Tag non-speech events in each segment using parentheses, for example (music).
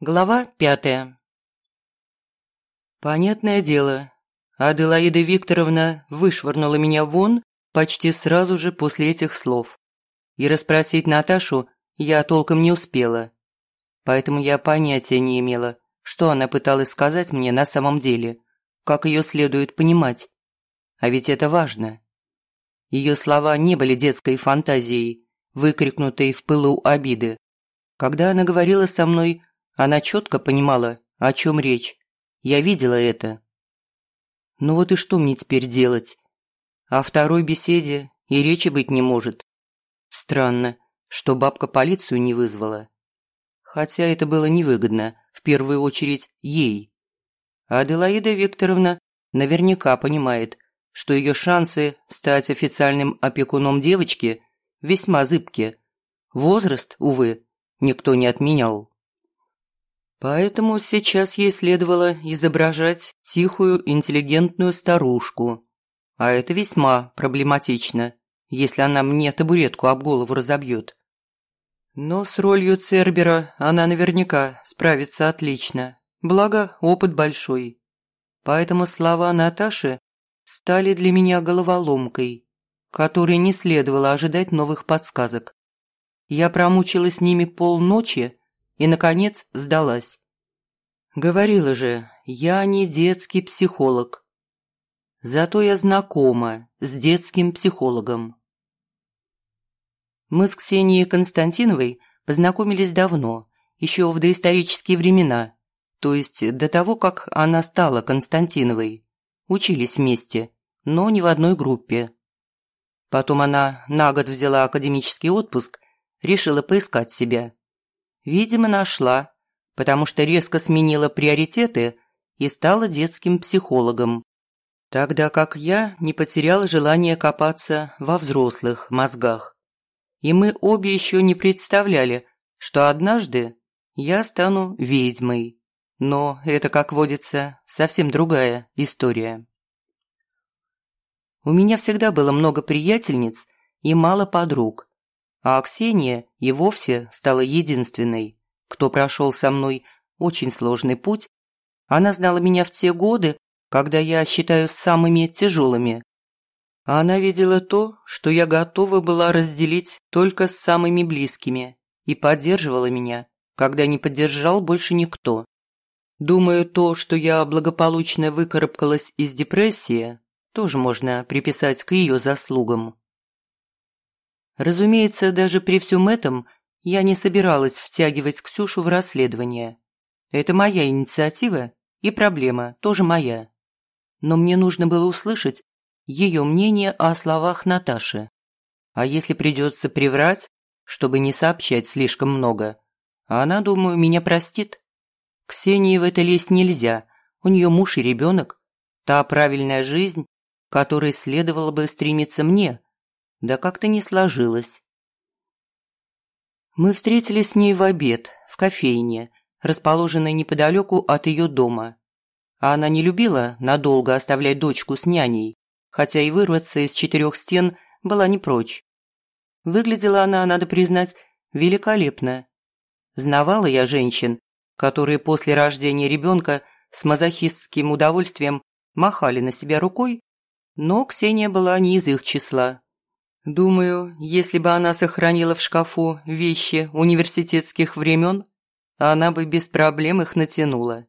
Глава пятая Понятное дело, Аделаида Викторовна вышвырнула меня вон почти сразу же после этих слов. И расспросить Наташу я толком не успела. Поэтому я понятия не имела, что она пыталась сказать мне на самом деле, как ее следует понимать. А ведь это важно. Ее слова не были детской фантазией, выкрикнутой в пылу обиды. Когда она говорила со мной она четко понимала, о чем речь. Я видела это. Ну вот и что мне теперь делать? О второй беседе и речи быть не может. Странно, что бабка полицию не вызвала. Хотя это было невыгодно, в первую очередь, ей. Аделаида Викторовна наверняка понимает, что ее шансы стать официальным опекуном девочки весьма зыбки. Возраст, увы, никто не отменял. Поэтому сейчас ей следовало изображать тихую, интеллигентную старушку. А это весьма проблематично, если она мне табуретку об голову разобьет. Но с ролью Цербера она наверняка справится отлично, благо опыт большой. Поэтому слова Наташи стали для меня головоломкой, которой не следовало ожидать новых подсказок. Я промучила с ними полночи, и, наконец, сдалась. Говорила же, я не детский психолог. Зато я знакома с детским психологом. Мы с Ксенией Константиновой познакомились давно, еще в доисторические времена, то есть до того, как она стала Константиновой. Учились вместе, но не в одной группе. Потом она на год взяла академический отпуск, решила поискать себя. Видимо, нашла, потому что резко сменила приоритеты и стала детским психологом. Тогда как я не потеряла желание копаться во взрослых мозгах. И мы обе еще не представляли, что однажды я стану ведьмой. Но это, как водится, совсем другая история. У меня всегда было много приятельниц и мало подруг, а Ксения и вовсе стала единственной, кто прошел со мной очень сложный путь. Она знала меня в те годы, когда я считаю самыми тяжелыми. Она видела то, что я готова была разделить только с самыми близкими, и поддерживала меня, когда не поддержал больше никто. Думаю, то, что я благополучно выкарабкалась из депрессии, тоже можно приписать к ее заслугам. Разумеется, даже при всем этом я не собиралась втягивать Ксюшу в расследование. Это моя инициатива и проблема тоже моя. Но мне нужно было услышать ее мнение о словах Наташи. А если придется приврать, чтобы не сообщать слишком много, она, думаю, меня простит. Ксении в это лезть нельзя, у нее муж и ребенок. Та правильная жизнь, которой следовало бы стремиться мне – да как-то не сложилось. Мы встретились с ней в обед в кофейне, расположенной неподалеку от ее дома. А она не любила надолго оставлять дочку с няней, хотя и вырваться из четырех стен была не прочь. Выглядела она, надо признать, великолепно. Знавала я женщин, которые после рождения ребенка с мазохистским удовольствием махали на себя рукой, но Ксения была не из их числа. Думаю, если бы она сохранила в шкафу вещи университетских времен, она бы без проблем их натянула.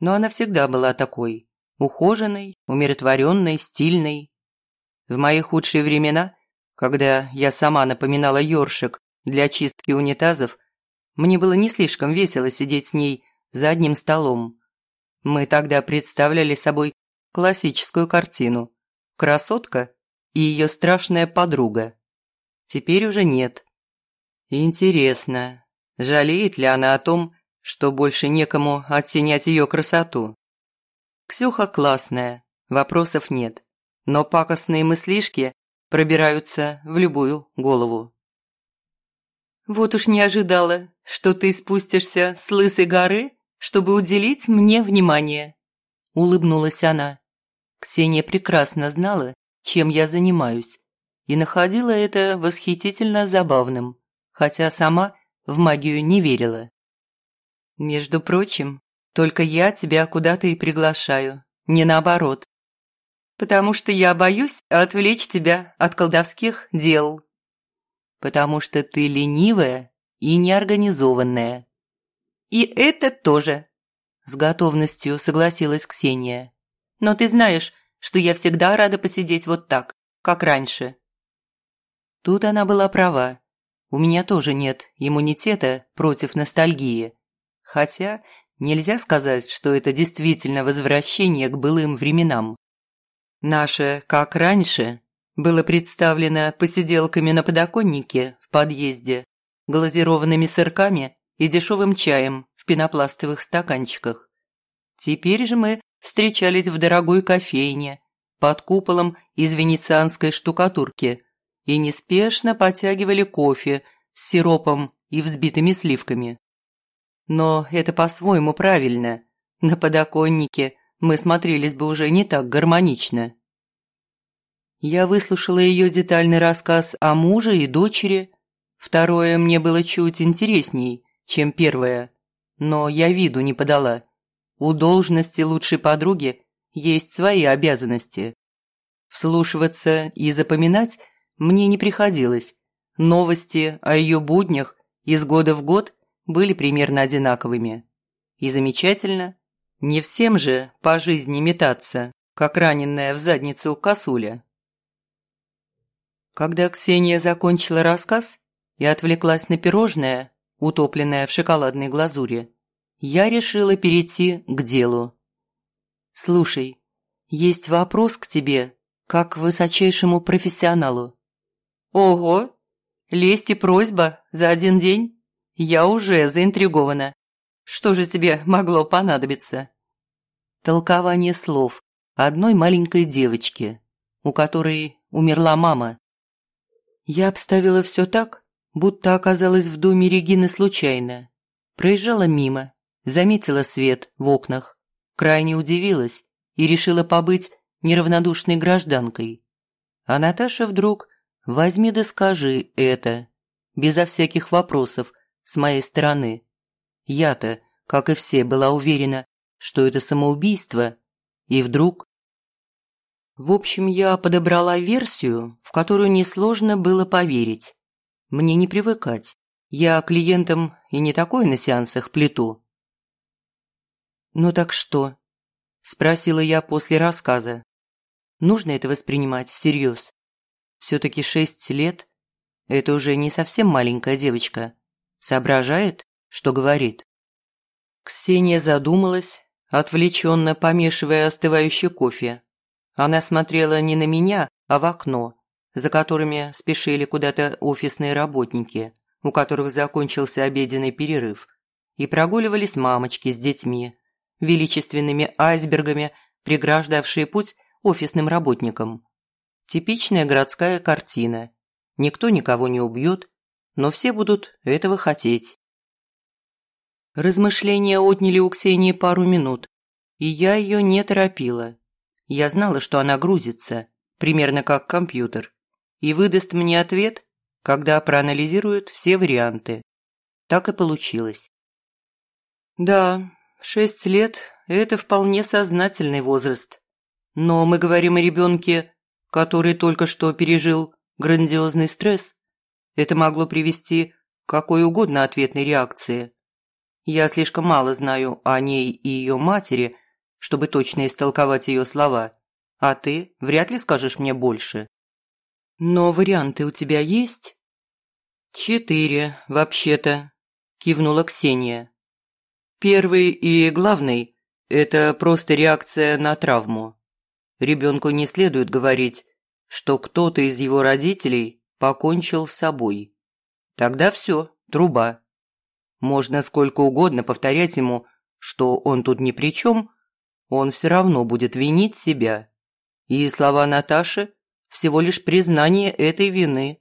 Но она всегда была такой, ухоженной, умиротворенной, стильной. В мои худшие времена, когда я сама напоминала ёршик для очистки унитазов, мне было не слишком весело сидеть с ней за одним столом. Мы тогда представляли собой классическую картину. Красотка – и ее страшная подруга. Теперь уже нет. Интересно, жалеет ли она о том, что больше некому оттенять ее красоту? Ксюха классная, вопросов нет, но пакостные мыслишки пробираются в любую голову. «Вот уж не ожидала, что ты спустишься с лысой горы, чтобы уделить мне внимание», улыбнулась она. Ксения прекрасно знала, чем я занимаюсь, и находила это восхитительно забавным, хотя сама в магию не верила. «Между прочим, только я тебя куда-то и приглашаю, не наоборот. Потому что я боюсь отвлечь тебя от колдовских дел. Потому что ты ленивая и неорганизованная. И это тоже, с готовностью согласилась Ксения. Но ты знаешь, что я всегда рада посидеть вот так, как раньше. Тут она была права. У меня тоже нет иммунитета против ностальгии. Хотя нельзя сказать, что это действительно возвращение к былым временам. Наше «как раньше» было представлено посиделками на подоконнике в подъезде, глазированными сырками и дешевым чаем в пенопластовых стаканчиках. Теперь же мы встречались в дорогой кофейне, под куполом из венецианской штукатурки и неспешно потягивали кофе с сиропом и взбитыми сливками. Но это по-своему правильно. На подоконнике мы смотрелись бы уже не так гармонично. Я выслушала ее детальный рассказ о муже и дочери. Второе мне было чуть интересней, чем первое, но я виду не подала. У должности лучшей подруги есть свои обязанности. Вслушиваться и запоминать мне не приходилось. Новости о ее буднях из года в год были примерно одинаковыми. И замечательно, не всем же по жизни метаться, как раненная в задницу косуля. Когда Ксения закончила рассказ и отвлеклась на пирожное, утопленное в шоколадной глазури, я решила перейти к делу. «Слушай, есть вопрос к тебе, как к высочайшему профессионалу». «Ого! Лесть и просьба за один день? Я уже заинтригована. Что же тебе могло понадобиться?» Толкование слов одной маленькой девочки, у которой умерла мама. Я обставила все так, будто оказалась в доме Регины случайно. Проезжала мимо, заметила свет в окнах, крайне удивилась и решила побыть неравнодушной гражданкой. А Наташа вдруг «возьми да скажи это», безо всяких вопросов с моей стороны. Я-то, как и все, была уверена, что это самоубийство, и вдруг... В общем, я подобрала версию, в которую несложно было поверить. Мне не привыкать. Я клиентам и не такой на сеансах плету. «Ну так что?» – спросила я после рассказа. «Нужно это воспринимать всерьез. Все-таки шесть лет – это уже не совсем маленькая девочка. Соображает, что говорит?» Ксения задумалась, отвлеченно помешивая остывающий кофе. Она смотрела не на меня, а в окно, за которыми спешили куда-то офисные работники, у которых закончился обеденный перерыв, и прогуливались мамочки с детьми, величественными айсбергами, преграждавшие путь офисным работникам. Типичная городская картина. Никто никого не убьет, но все будут этого хотеть. Размышления отняли у Ксении пару минут, и я ее не торопила. Я знала, что она грузится, примерно как компьютер, и выдаст мне ответ, когда проанализирует все варианты. Так и получилось. Да, шесть лет – это вполне сознательный возраст. Но мы говорим о ребенке, который только что пережил грандиозный стресс. Это могло привести к какой угодно ответной реакции. Я слишком мало знаю о ней и ее матери, чтобы точно истолковать ее слова, а ты вряд ли скажешь мне больше. Но варианты у тебя есть? Четыре, вообще-то, кивнула Ксения. Первый и главный – это просто реакция на травму. Ребенку не следует говорить, что кто-то из его родителей покончил с собой. Тогда все, труба. Можно сколько угодно повторять ему, что он тут ни при чем, он все равно будет винить себя. И слова Наташи – всего лишь признание этой вины.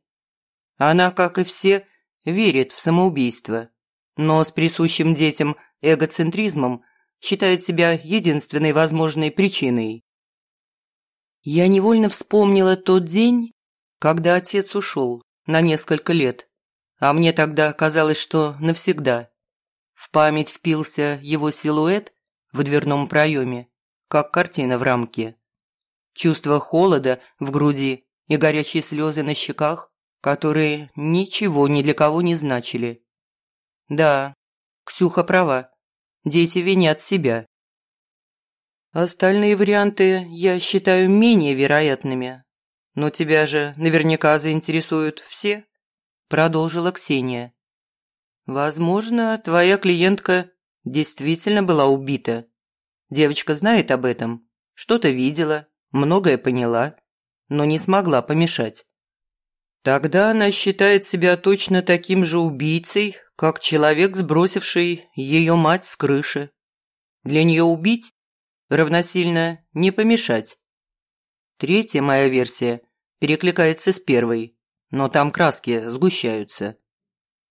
Она, как и все, верит в самоубийство, но с присущим детям эгоцентризмом считает себя единственной возможной причиной. Я невольно вспомнила тот день, когда отец ушел на несколько лет, а мне тогда казалось, что навсегда. В память впился его силуэт в дверном проеме, как картина в рамке. Чувство холода в груди и горячие слезы на щеках, которые ничего ни для кого не значили. Да, Ксюха права, дети винят себя. Остальные варианты я считаю менее вероятными. Но тебя же наверняка заинтересуют все, продолжила Ксения. Возможно, твоя клиентка действительно была убита. Девочка знает об этом, что-то видела, многое поняла, но не смогла помешать. Тогда она считает себя точно таким же убийцей, как человек, сбросивший ее мать с крыши. Для нее убить равносильно не помешать. Третья моя версия перекликается с первой, но там краски сгущаются.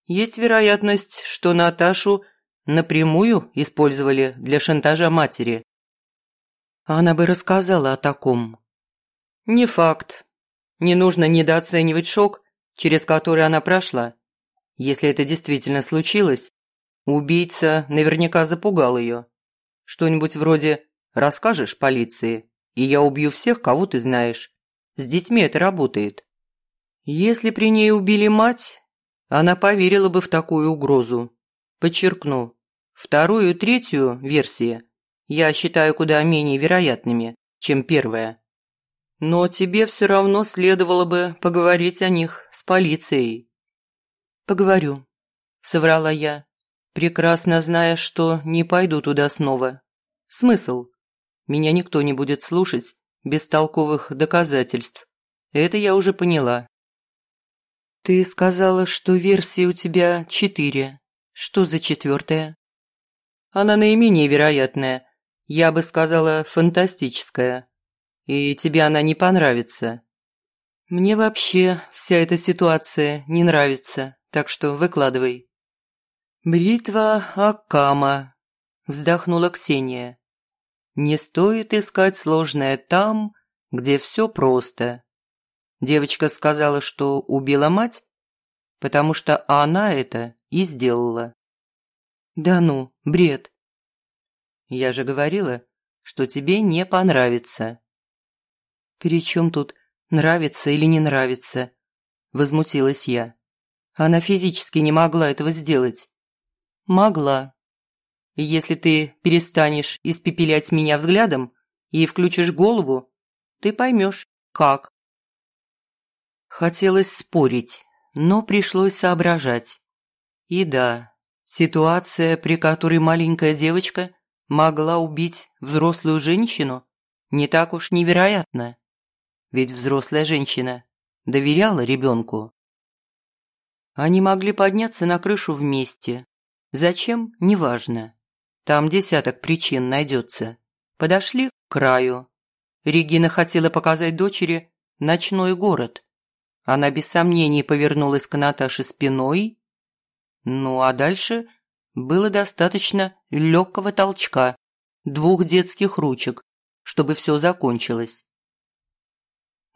Есть вероятность, что Наташу напрямую использовали для шантажа матери. Она бы рассказала о таком. Не факт. Не нужно недооценивать шок, через который она прошла. Если это действительно случилось, убийца наверняка запугал ее. Что-нибудь вроде «расскажешь полиции, и я убью всех, кого ты знаешь». С детьми это работает. Если при ней убили мать, она поверила бы в такую угрозу. Подчеркну, вторую и третью версии я считаю куда менее вероятными, чем первая. Но тебе все равно следовало бы поговорить о них с полицией. «Поговорю», – соврала я, прекрасно зная, что не пойду туда снова. Смысл? Меня никто не будет слушать без толковых доказательств. Это я уже поняла. «Ты сказала, что версии у тебя четыре. Что за четвертая?» «Она наименее вероятная. Я бы сказала, фантастическая. И тебе она не понравится». «Мне вообще вся эта ситуация не нравится, так что выкладывай». «Бритва Акама», – вздохнула Ксения. «Не стоит искать сложное там, где все просто. Девочка сказала, что убила мать, потому что она это и сделала. Да ну, бред. Я же говорила, что тебе не понравится. При чем тут нравится или не нравится? Возмутилась я. Она физически не могла этого сделать. Могла. Если ты перестанешь испепелять меня взглядом и включишь голову, ты поймешь, как. Хотелось спорить, но пришлось соображать. И да, ситуация, при которой маленькая девочка могла убить взрослую женщину, не так уж невероятна. Ведь взрослая женщина доверяла ребенку. Они могли подняться на крышу вместе. Зачем? Неважно. Там десяток причин найдется. Подошли к краю. Регина хотела показать дочери ночной город. Она без сомнений повернулась к Наташе спиной. Ну а дальше было достаточно легкого толчка, двух детских ручек, чтобы все закончилось.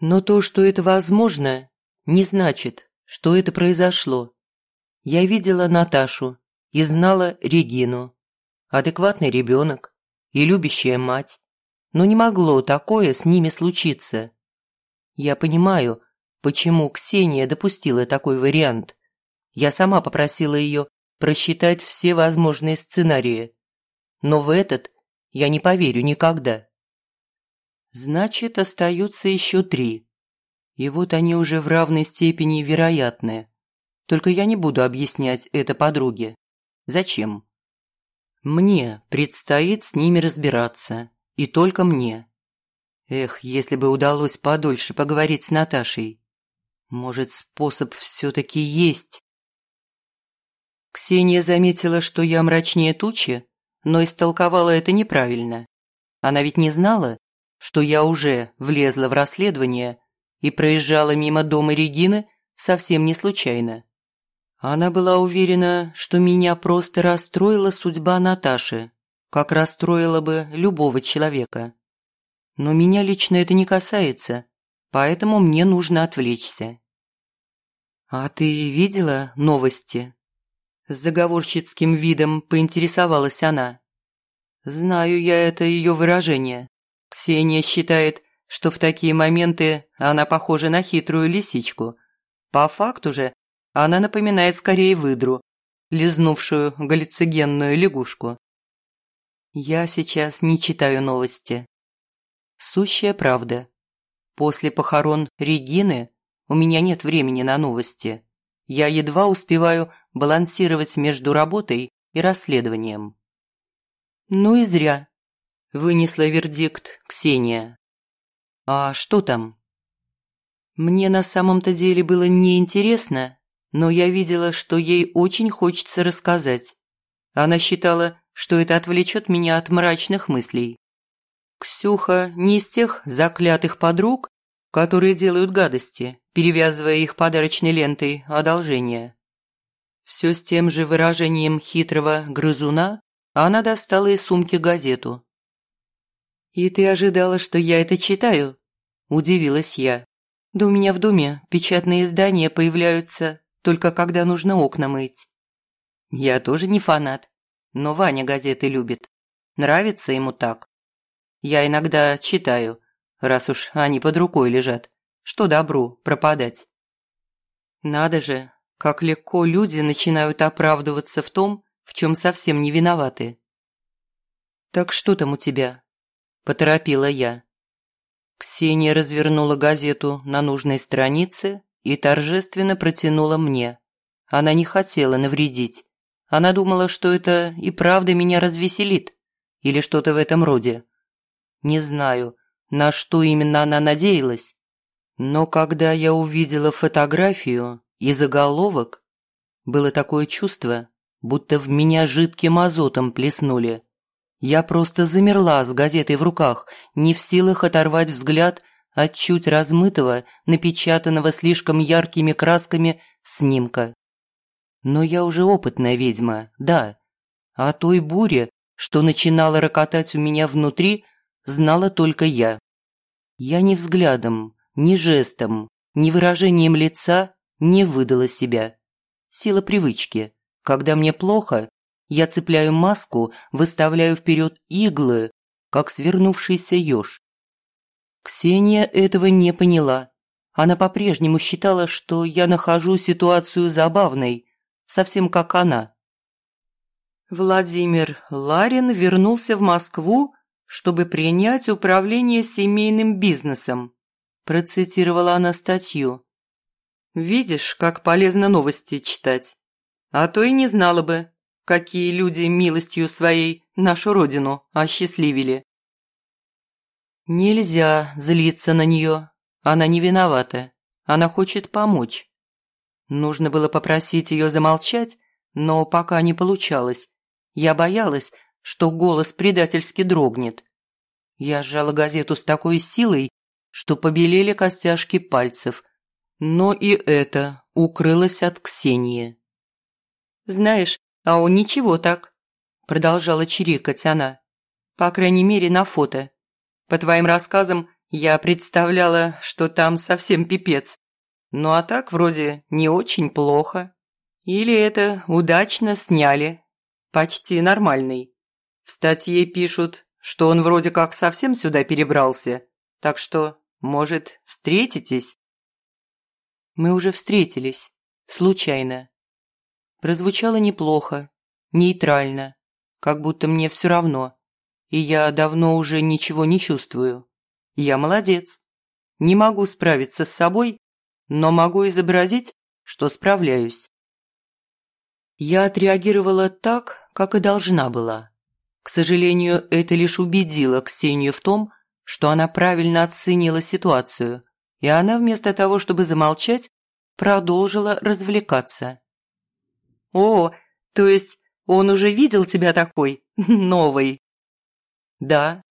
Но то, что это возможно, не значит, что это произошло. Я видела Наташу и знала Регину. Адекватный ребенок и любящая мать. Но не могло такое с ними случиться. Я понимаю, почему Ксения допустила такой вариант. Я сама попросила ее просчитать все возможные сценарии. Но в этот я не поверю никогда. Значит, остаются еще три. И вот они уже в равной степени вероятны. Только я не буду объяснять это подруге. Зачем? Мне предстоит с ними разбираться. И только мне. Эх, если бы удалось подольше поговорить с Наташей. Может, способ все-таки есть? Ксения заметила, что я мрачнее тучи, но истолковала это неправильно. Она ведь не знала, что я уже влезла в расследование и проезжала мимо дома Регины совсем не случайно. Она была уверена, что меня просто расстроила судьба Наташи, как расстроило бы любого человека. Но меня лично это не касается, поэтому мне нужно отвлечься. «А ты видела новости?» С заговорщицким видом поинтересовалась она. Знаю я это ее выражение. Ксения считает, что в такие моменты она похожа на хитрую лисичку. По факту же она напоминает скорее выдру, лизнувшую галлюцигенную лягушку. Я сейчас не читаю новости. Сущая правда. После похорон Регины у меня нет времени на новости. Я едва успеваю балансировать между работой и расследованием. Ну и зря. Вынесла вердикт Ксения. А что там? Мне на самом-то деле было неинтересно, но я видела, что ей очень хочется рассказать. Она считала, что это отвлечет меня от мрачных мыслей. Ксюха не из тех заклятых подруг, которые делают гадости, перевязывая их подарочной лентой одолжения. Все с тем же выражением хитрого грызуна она достала из сумки газету. «И ты ожидала, что я это читаю?» – удивилась я. «Да у меня в доме печатные издания появляются только когда нужно окна мыть». «Я тоже не фанат, но Ваня газеты любит. Нравится ему так. Я иногда читаю, раз уж они под рукой лежат. Что добру пропадать?» Надо же, как легко люди начинают оправдываться в том, в чем совсем не виноваты. «Так что там у тебя?» – поторопила я. Ксения развернула газету на нужной странице и торжественно протянула мне. Она не хотела навредить. Она думала, что это и правда меня развеселит. Или что-то в этом роде. Не знаю, на что именно она надеялась. Но когда я увидела фотографию и заголовок, было такое чувство, будто в меня жидким азотом плеснули. Я просто замерла с газетой в руках, не в силах оторвать взгляд от чуть размытого, напечатанного слишком яркими красками снимка. Но я уже опытная ведьма, да. А той буре, что начинала рокотать у меня внутри, знала только я. Я ни взглядом, ни жестом, ни выражением лица не выдала себя. Сила привычки. Когда мне плохо, я цепляю маску, выставляю вперед иглы, как свернувшийся еж. Ксения этого не поняла. Она по-прежнему считала, что я нахожу ситуацию забавной, совсем как она. Владимир Ларин вернулся в Москву, чтобы принять управление семейным бизнесом, процитировала она статью. «Видишь, как полезно новости читать. А то и не знала бы, какие люди милостью своей нашу родину осчастливили. Нельзя злиться на нее. Она не виновата. Она хочет помочь. Нужно было попросить ее замолчать, но пока не получалось. Я боялась, что голос предательски дрогнет. Я сжала газету с такой силой, что побелели костяшки пальцев. Но и это укрылось от Ксении. «Знаешь, а он ничего так», – продолжала чирикать она. «По крайней мере, на фото. По твоим рассказам, я представляла, что там совсем пипец. Ну а так вроде не очень плохо. Или это удачно сняли. Почти нормальный. В статье пишут, что он вроде как совсем сюда перебрался. Так что, может, встретитесь?» Мы уже встретились. Случайно. Прозвучало неплохо, нейтрально, как будто мне все равно, и я давно уже ничего не чувствую. Я молодец. Не могу справиться с собой, но могу изобразить, что справляюсь. Я отреагировала так, как и должна была. К сожалению, это лишь убедило Ксению в том, что она правильно оценила ситуацию, и она вместо того, чтобы замолчать, продолжила развлекаться. «О, то есть он уже видел тебя такой, (laughs) новый?» «Да».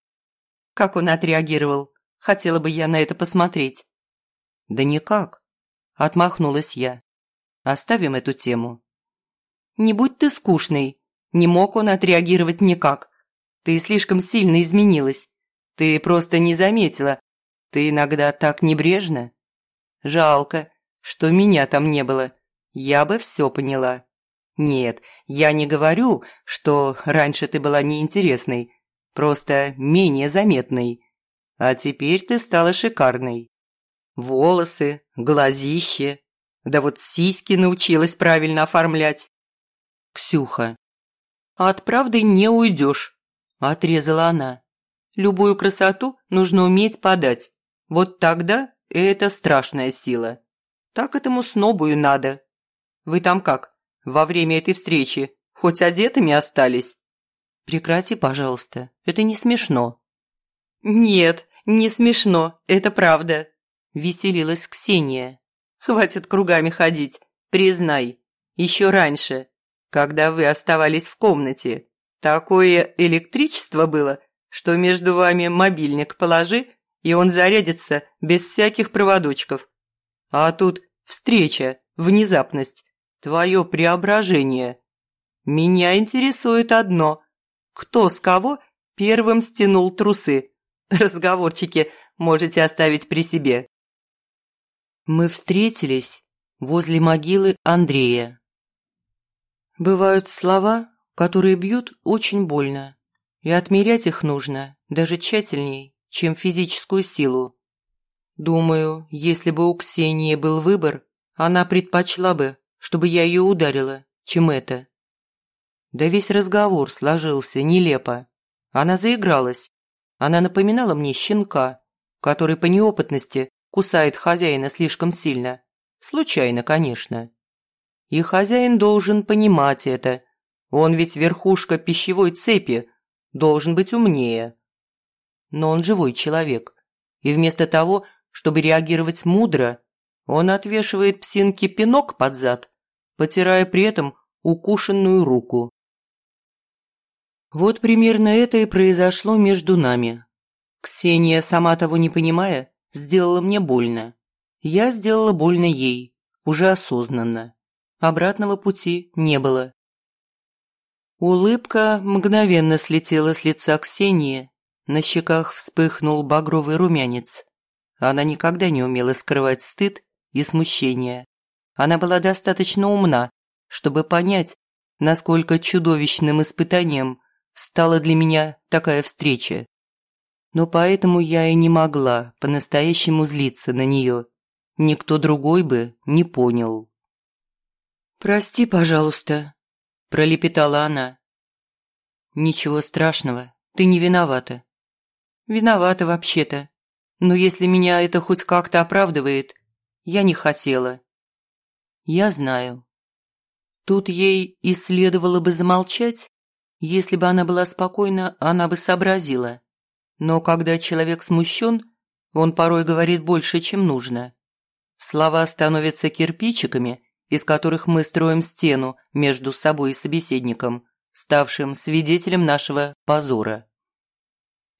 «Как он отреагировал? Хотела бы я на это посмотреть». «Да никак», – отмахнулась я. «Оставим эту тему». «Не будь ты скучный. Не мог он отреагировать никак. Ты слишком сильно изменилась. Ты просто не заметила. Ты иногда так небрежно. Жалко, что меня там не было. Я бы все поняла. Нет, я не говорю, что раньше ты была неинтересной, просто менее заметной. А теперь ты стала шикарной. Волосы, глазище, да вот сиськи научилась правильно оформлять. Ксюха. От правды не уйдешь, отрезала она. Любую красоту нужно уметь подать. Вот тогда это страшная сила. Так этому снобу и надо. Вы там как, во время этой встречи, хоть одетыми остались? Прекрати, пожалуйста, это не смешно. Нет, не смешно, это правда. Веселилась Ксения. Хватит кругами ходить, признай. Еще раньше, когда вы оставались в комнате, такое электричество было, что между вами мобильник положи, и он зарядится без всяких проводочков. А тут встреча, внезапность, твое преображение. Меня интересует одно. Кто с кого первым стянул трусы? Разговорчики можете оставить при себе. Мы встретились возле могилы Андрея. Бывают слова, которые бьют очень больно, и отмерять их нужно даже тщательней, чем физическую силу. Думаю, если бы у Ксении был выбор, она предпочла бы, чтобы я ее ударила, чем это. Да весь разговор сложился нелепо. Она заигралась. Она напоминала мне щенка, который по неопытности кусает хозяина слишком сильно. Случайно, конечно. И хозяин должен понимать это. Он ведь верхушка пищевой цепи, должен быть умнее. Но он живой человек. И вместо того, чтобы реагировать мудро, он отвешивает псинке пинок под зад, потирая при этом укушенную руку. Вот примерно это и произошло между нами. Ксения, сама того не понимая, сделала мне больно. Я сделала больно ей, уже осознанно. Обратного пути не было. Улыбка мгновенно слетела с лица Ксении, на щеках вспыхнул багровый румянец. Она никогда не умела скрывать стыд и смущение. Она была достаточно умна, чтобы понять, насколько чудовищным испытанием стала для меня такая встреча но поэтому я и не могла по-настоящему злиться на нее. Никто другой бы не понял. «Прости, пожалуйста», – пролепетала она. «Ничего страшного, ты не виновата». «Виновата вообще-то, но если меня это хоть как-то оправдывает, я не хотела». «Я знаю». Тут ей и следовало бы замолчать, если бы она была спокойна, она бы сообразила. Но когда человек смущен, он порой говорит больше, чем нужно. Слова становятся кирпичиками, из которых мы строим стену между собой и собеседником, ставшим свидетелем нашего позора.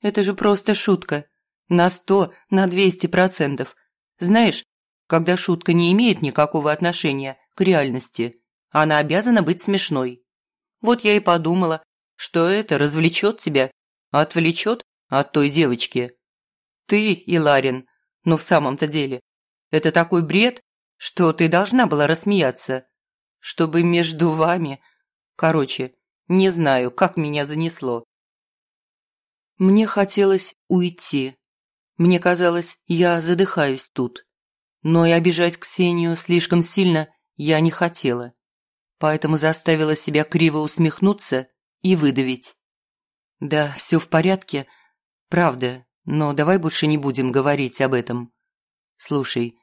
Это же просто шутка. На сто, на двести процентов. Знаешь, когда шутка не имеет никакого отношения к реальности, она обязана быть смешной. Вот я и подумала, что это развлечет тебя, отвлечет от той девочки. Ты, Иларин, но в самом-то деле, это такой бред, что ты должна была рассмеяться. Чтобы между вами... Короче, не знаю, как меня занесло. Мне хотелось уйти. Мне казалось, я задыхаюсь тут. Но и обижать Ксению слишком сильно я не хотела. Поэтому заставила себя криво усмехнуться и выдавить. Да, все в порядке, Правда, но давай больше не будем говорить об этом. Слушай,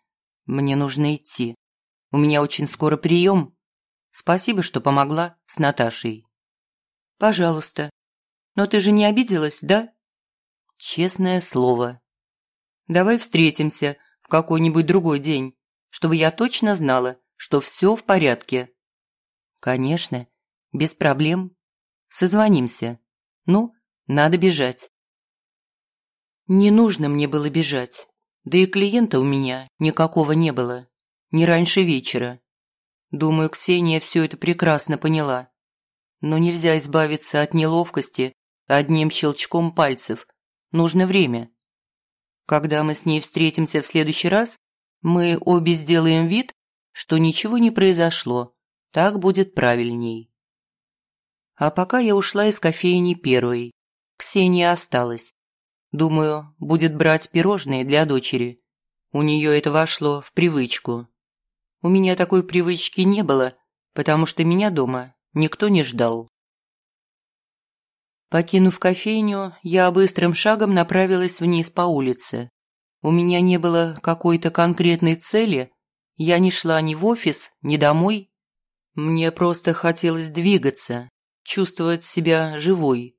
мне нужно идти. У меня очень скоро прием. Спасибо, что помогла с Наташей. Пожалуйста. Но ты же не обиделась, да? Честное слово. Давай встретимся в какой-нибудь другой день, чтобы я точно знала, что все в порядке. Конечно, без проблем. Созвонимся. Ну, надо бежать. Не нужно мне было бежать. Да и клиента у меня никакого не было. Не раньше вечера. Думаю, Ксения все это прекрасно поняла. Но нельзя избавиться от неловкости, одним щелчком пальцев. Нужно время. Когда мы с ней встретимся в следующий раз, мы обе сделаем вид, что ничего не произошло. Так будет правильней. А пока я ушла из кофейни первой. Ксения осталась. Думаю, будет брать пирожные для дочери. У нее это вошло в привычку. У меня такой привычки не было, потому что меня дома никто не ждал. Покинув кофейню, я быстрым шагом направилась вниз по улице. У меня не было какой-то конкретной цели, я не шла ни в офис, ни домой. Мне просто хотелось двигаться, чувствовать себя живой.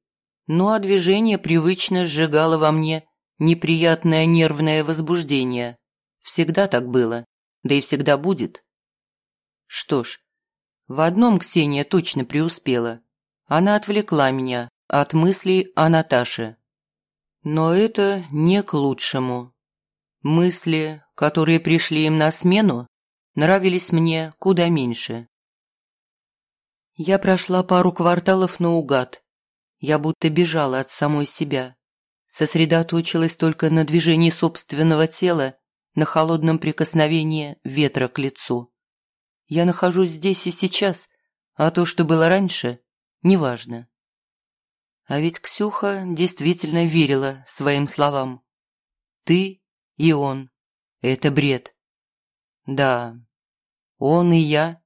Ну а движение привычно сжигало во мне неприятное нервное возбуждение. Всегда так было, да и всегда будет. Что ж, в одном Ксения точно преуспела. Она отвлекла меня от мыслей о Наташе. Но это не к лучшему. Мысли, которые пришли им на смену, нравились мне куда меньше. Я прошла пару кварталов наугад. Я будто бежала от самой себя. Сосредоточилась только на движении собственного тела, на холодном прикосновении ветра к лицу. Я нахожусь здесь и сейчас, а то, что было раньше, неважно. А ведь Ксюха действительно верила своим словам. «Ты и он. Это бред». Да, он и я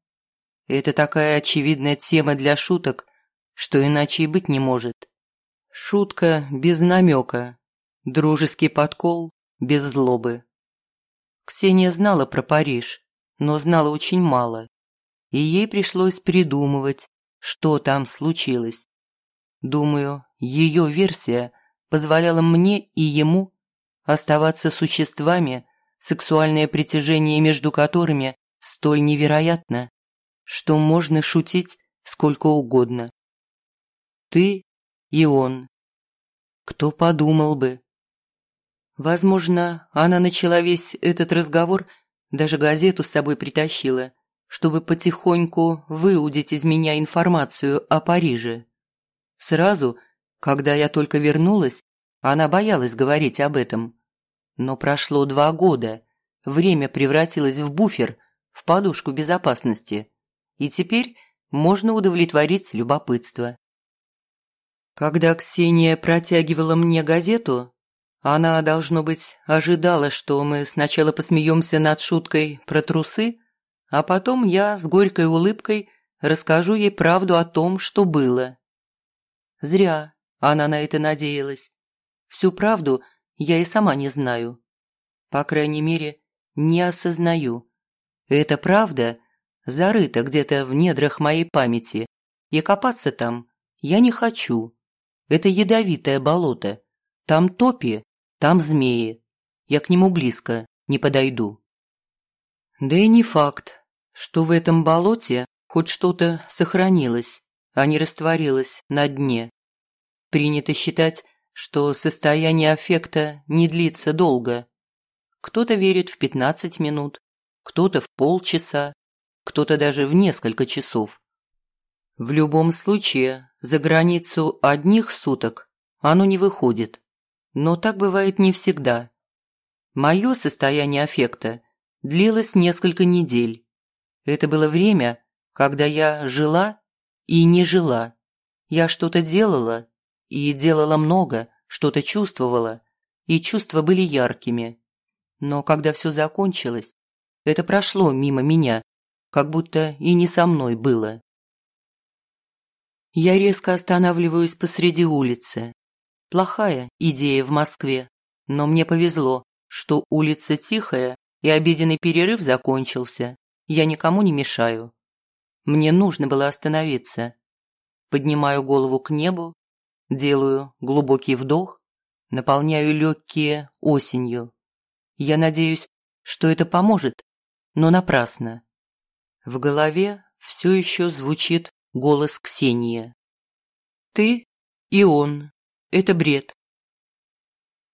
это такая очевидная тема для шуток, что иначе и быть не может. Шутка без намека, дружеский подкол без злобы. Ксения знала про Париж, но знала очень мало, и ей пришлось придумывать, что там случилось. Думаю, ее версия позволяла мне и ему оставаться существами, сексуальное притяжение между которыми столь невероятно, что можно шутить сколько угодно. Ты и он. Кто подумал бы? Возможно, она начала весь этот разговор, даже газету с собой притащила, чтобы потихоньку выудить из меня информацию о Париже. Сразу, когда я только вернулась, она боялась говорить об этом. Но прошло два года, время превратилось в буфер, в подушку безопасности и теперь можно удовлетворить любопытство. Когда Ксения протягивала мне газету, она, должно быть, ожидала, что мы сначала посмеемся над шуткой про трусы, а потом я с горькой улыбкой расскажу ей правду о том, что было. Зря она на это надеялась. Всю правду я и сама не знаю. По крайней мере, не осознаю. Эта правда зарыто где-то в недрах моей памяти, и копаться там я не хочу. Это ядовитое болото. Там топи, там змеи. Я к нему близко не подойду. Да и не факт, что в этом болоте хоть что-то сохранилось, а не растворилось на дне. Принято считать, что состояние аффекта не длится долго. Кто-то верит в 15 минут, кто-то в полчаса, кто-то даже в несколько часов. В любом случае, за границу одних суток оно не выходит. Но так бывает не всегда. Мое состояние аффекта длилось несколько недель. Это было время, когда я жила и не жила. Я что-то делала и делала много, что-то чувствовала, и чувства были яркими. Но когда все закончилось, это прошло мимо меня, как будто и не со мной было. Я резко останавливаюсь посреди улицы. Плохая идея в Москве, но мне повезло, что улица тихая и обеденный перерыв закончился. Я никому не мешаю. Мне нужно было остановиться. Поднимаю голову к небу, делаю глубокий вдох, наполняю легкие осенью. Я надеюсь, что это поможет, но напрасно. В голове все еще звучит голос Ксении. «Ты и он. Это бред».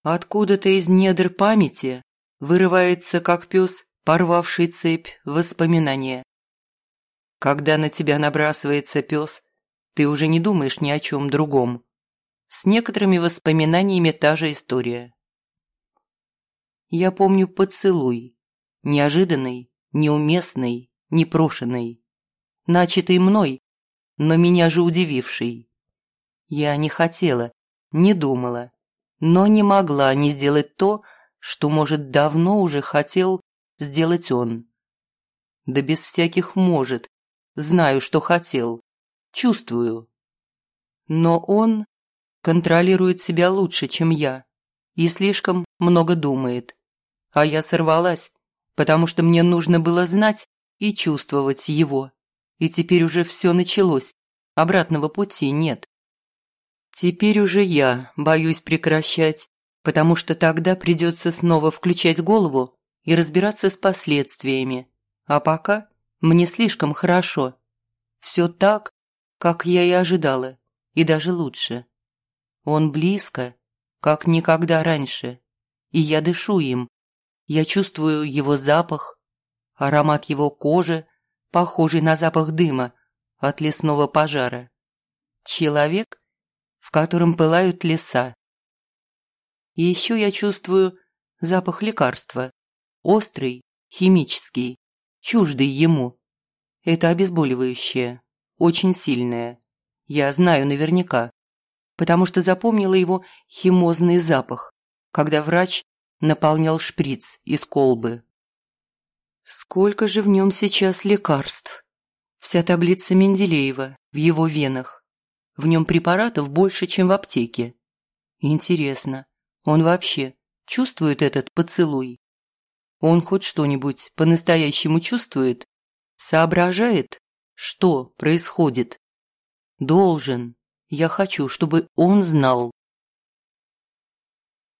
Откуда-то из недр памяти вырывается, как пес, порвавший цепь воспоминания. Когда на тебя набрасывается пес, ты уже не думаешь ни о чем другом. С некоторыми воспоминаниями та же история. Я помню поцелуй. Неожиданный, неуместный, непрошенный. Начатый мной, но меня же удививший. Я не хотела, не думала, но не могла не сделать то, что, может, давно уже хотел сделать он. Да без всяких «может», знаю, что хотел, чувствую. Но он контролирует себя лучше, чем я, и слишком много думает. А я сорвалась, потому что мне нужно было знать и чувствовать его. И теперь уже все началось, обратного пути нет. Теперь уже я боюсь прекращать, потому что тогда придется снова включать голову и разбираться с последствиями. А пока мне слишком хорошо. Все так, как я и ожидала, и даже лучше. Он близко, как никогда раньше, и я дышу им. Я чувствую его запах, аромат его кожи, похожий на запах дыма от лесного пожара. Человек, в котором пылают леса. И еще я чувствую запах лекарства. Острый, химический, чуждый ему. Это обезболивающее, очень сильное. Я знаю наверняка, потому что запомнила его химозный запах, когда врач наполнял шприц из колбы. Сколько же в нем сейчас лекарств? Вся таблица Менделеева в его венах. В нем препаратов больше, чем в аптеке. Интересно, он вообще чувствует этот поцелуй? Он хоть что-нибудь по-настоящему чувствует? Соображает, что происходит? Должен. Я хочу, чтобы он знал.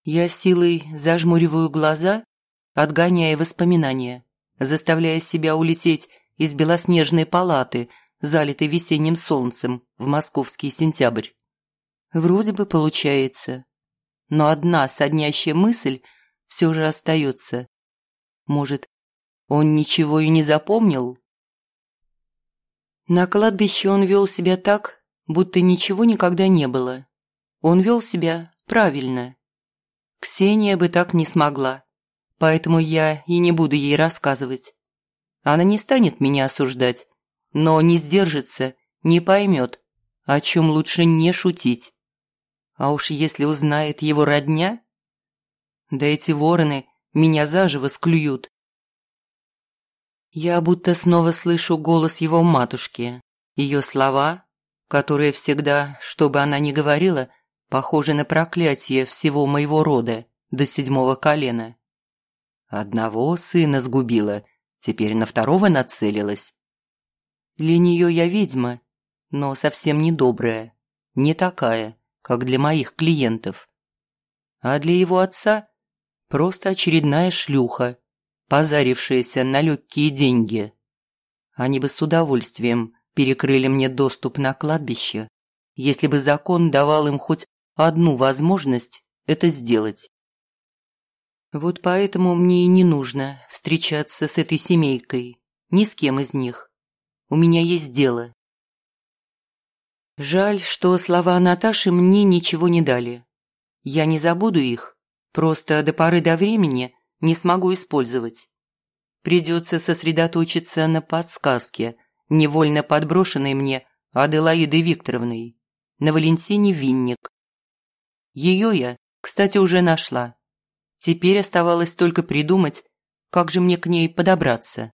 Я силой зажмуриваю глаза, отгоняя воспоминания, заставляя себя улететь из белоснежной палаты – залитый весенним солнцем в московский сентябрь. Вроде бы получается. Но одна соднящая мысль все же остается. Может, он ничего и не запомнил? На кладбище он вел себя так, будто ничего никогда не было. Он вел себя правильно. Ксения бы так не смогла, поэтому я и не буду ей рассказывать. Она не станет меня осуждать, но не сдержится, не поймет, о чем лучше не шутить. А уж если узнает его родня, да эти вороны меня заживо склюют. Я будто снова слышу голос его матушки, ее слова, которые всегда, что бы она ни говорила, похожи на проклятие всего моего рода до седьмого колена. Одного сына сгубила, теперь на второго нацелилась. Для нее я ведьма, но совсем не добрая, не такая, как для моих клиентов. А для его отца просто очередная шлюха, позарившаяся на легкие деньги. Они бы с удовольствием перекрыли мне доступ на кладбище, если бы закон давал им хоть одну возможность это сделать. Вот поэтому мне и не нужно встречаться с этой семейкой, ни с кем из них. У меня есть дело. Жаль, что слова Наташи мне ничего не дали. Я не забуду их, просто до поры до времени не смогу использовать. Придется сосредоточиться на подсказке, невольно подброшенной мне Аделаидой Викторовной, на Валентине Винник. Ее я, кстати, уже нашла. Теперь оставалось только придумать, как же мне к ней подобраться.